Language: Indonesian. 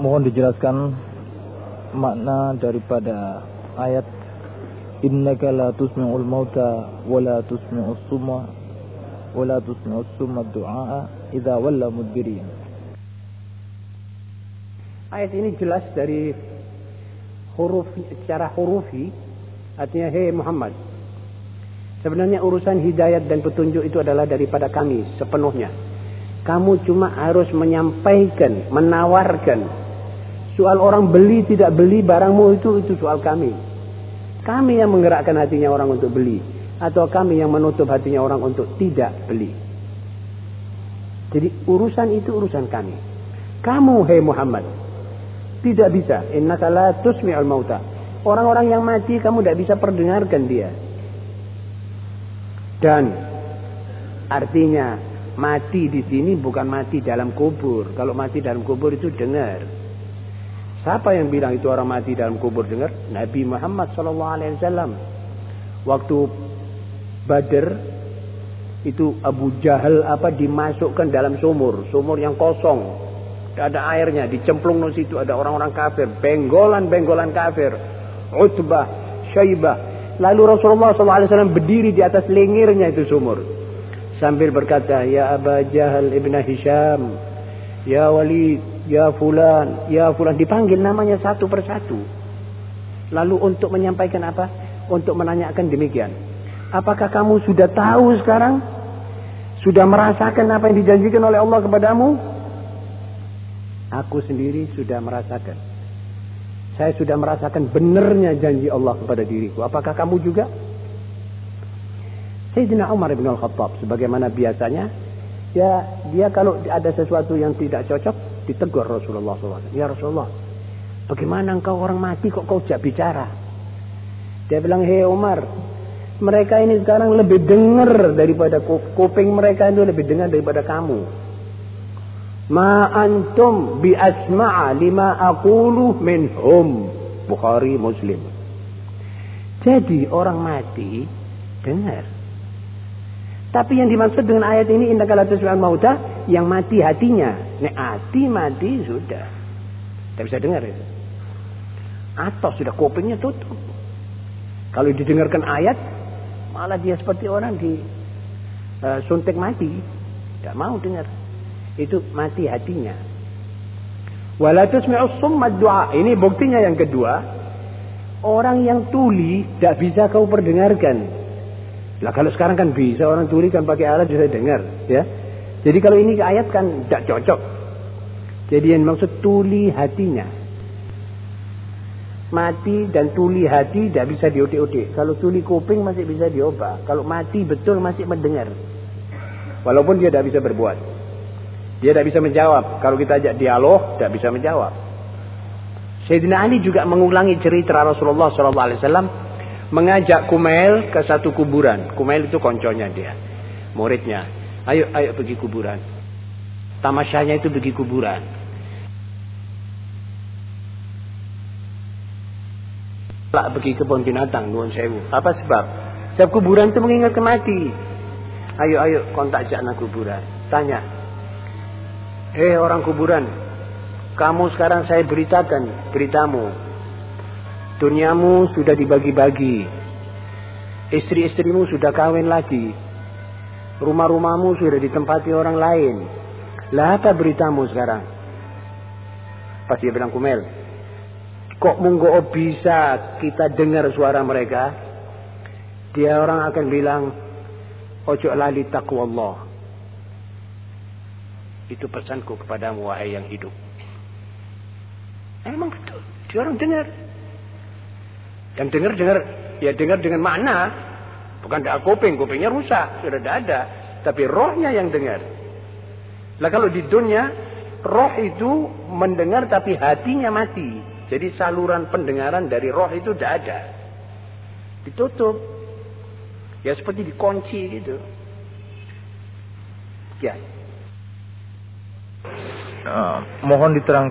mohon dijelaskan makna daripada ayat innaka la tusmi'ul mauta wa la tusmi'us summa wa la tusmi'us summa du'a idza walla mudbirin. Ayat ini jelas dari huruf secara hurufi artinya hei Muhammad sebenarnya urusan hidayat dan petunjuk itu adalah daripada kami sepenuhnya kamu cuma harus menyampaikan menawarkan soal orang beli tidak beli barangmu itu itu soal kami kami yang menggerakkan hatinya orang untuk beli. Atau kami yang menutup hatinya orang untuk tidak beli. Jadi urusan itu urusan kami. Kamu, hei Muhammad. Tidak bisa. Inna la tusmi'ul mauta. Orang-orang yang mati kamu tidak bisa perdengarkan dia. Dan artinya mati di sini bukan mati dalam kubur. Kalau mati dalam kubur itu dengar. Siapa yang bilang itu orang mati dalam kubur dengar? Nabi Muhammad wasallam. Waktu Badr itu Abu Jahal apa dimasukkan dalam sumur, sumur yang kosong. Tidak ada airnya, dicemplung di situ ada orang-orang kafir, benggolan-benggolan kafir. Utbah, Syaibah. Lalu Rasulullah SAW berdiri di atas lingirnya itu sumur. Sambil berkata, Ya Aba Jahal ibn Hisham, Ya Walid, ya fulan, ya fulan dipanggil namanya satu persatu. Lalu untuk menyampaikan apa? Untuk menanyakan demikian. Apakah kamu sudah tahu sekarang? Sudah merasakan apa yang dijanjikan oleh Allah kepadamu? Aku sendiri sudah merasakan. Saya sudah merasakan benarnya janji Allah kepada diriku. Apakah kamu juga? Sayyidina Umar bin Al-Khattab sebagaimana biasanya ya dia kalau ada sesuatu yang tidak cocok ditegur Rasulullah SAW. Ya Rasulullah, bagaimana engkau orang mati kok kau tidak bicara? Dia bilang, hei Umar, mereka ini sekarang lebih dengar daripada kuping mereka itu lebih dengar daripada kamu. Ma antum bi asma'a lima aqulu minhum. Bukhari Muslim. Jadi orang mati dengar. Tapi yang dimaksud dengan ayat ini indah kala mauta yang mati hatinya. Nek hati mati sudah. Tidak bisa dengar itu. Atau sudah kupingnya tutup. Kalau didengarkan ayat, malah dia seperti orang di uh, suntik mati. Tidak mau dengar. Itu mati hatinya. Walatus summa doa. Ini buktinya yang kedua. Orang yang tuli tidak bisa kau perdengarkan. Lah kalau sekarang kan bisa orang tuli kan pakai alat bisa dengar, ya. Jadi kalau ini ayat kan tidak cocok. Jadi yang maksud tuli hatinya. Mati dan tuli hati tidak bisa diodik-odik. Kalau tuli kuping masih bisa diubah. Kalau mati betul masih mendengar. Walaupun dia tidak bisa berbuat. Dia tidak bisa menjawab. Kalau kita ajak dialog, tidak bisa menjawab. Sayyidina Ali juga mengulangi cerita Rasulullah SAW mengajak Kumail ke satu kuburan. Kumail itu konconya dia, muridnya. Ayo, ayo pergi kuburan. Tamasyanya itu pergi kuburan. Tak pergi kebun binatang, nuan sewu. Apa sebab? Sebab kuburan itu mengingatkan mati. Ayo, ayo, kontak jana kuburan. Tanya. Hei orang kuburan. Kamu sekarang saya beritakan beritamu. Duniamu sudah dibagi-bagi. Istri-istrimu sudah kawin lagi. Rumah-rumahmu sudah ditempati orang lain. Lah apa beritamu sekarang? Pas dia bilang Kumel. Kok munggo bisa kita dengar suara mereka? Dia orang akan bilang. Ojo lali Allah. Itu pesanku kepadamu wahai yang hidup. Emang betul. Dia orang dengar. Dan dengar-dengar. Ya dengar dengan makna. Bukan ada kuping, kupingnya rusak, sudah tidak ada. Tapi rohnya yang dengar. Lah kalau di dunia, roh itu mendengar tapi hatinya mati. Jadi saluran pendengaran dari roh itu tidak ada. Ditutup. Ya seperti dikunci gitu. Ya. Uh, mohon diterang